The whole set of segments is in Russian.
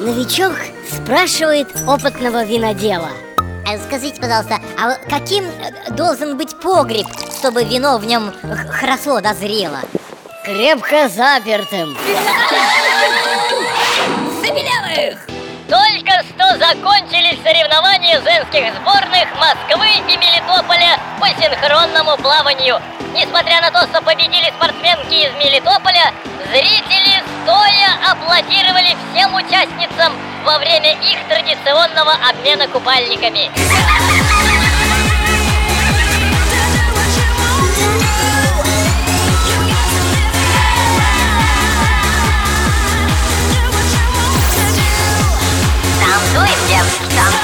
Старичок спрашивает опытного винодела А Скажите, пожалуйста, а каким э, должен быть погреб, чтобы вино в нем хорошо дозрело? Крепко запертым Только что закончились соревнования женских сборных Москвы и Мелитополя по синхронному плаванию. Несмотря на то, что победили спортсменки из Мелитополя, зрители стоя аплодировали всем участницам во время их традиционного обмена купальниками. Танцуем, девочки, танцуем!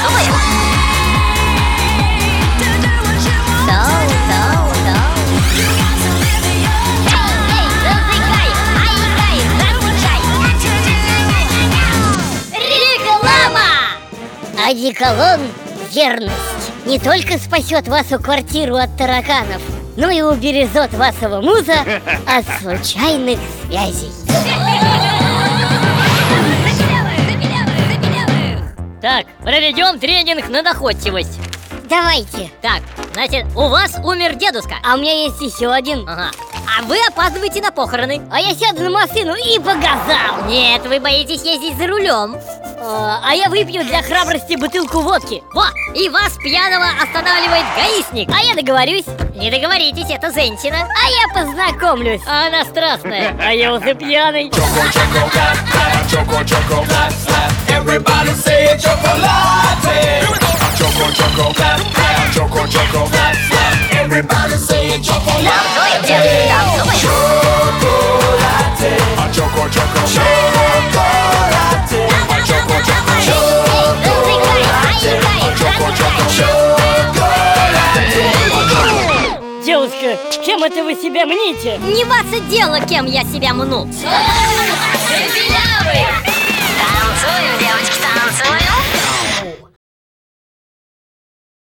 Одеколон «Верность» не только спасет вашу квартиру от тараканов, но и убережет вашего муза от случайных связей Так, проведем тренинг на доходчивость. Давайте, Так, значит, у вас умер дедушка. а у меня есть еще один Ага. А вы опаздываете на похороны. А я сяду на машину и погазал Нет, вы боитесь ездить за рулем. А а я выпью для храбрости бутылку водки Во, и вас пьяного останавливает гаишник. А я договорюсь Не договоритесь, это женщина. А я познакомлюсь А она страстная. А я уже пьяный. Everybody Девушка, кем это вы себя мните? Не ваше дело, кем я себя мну. Танцуем!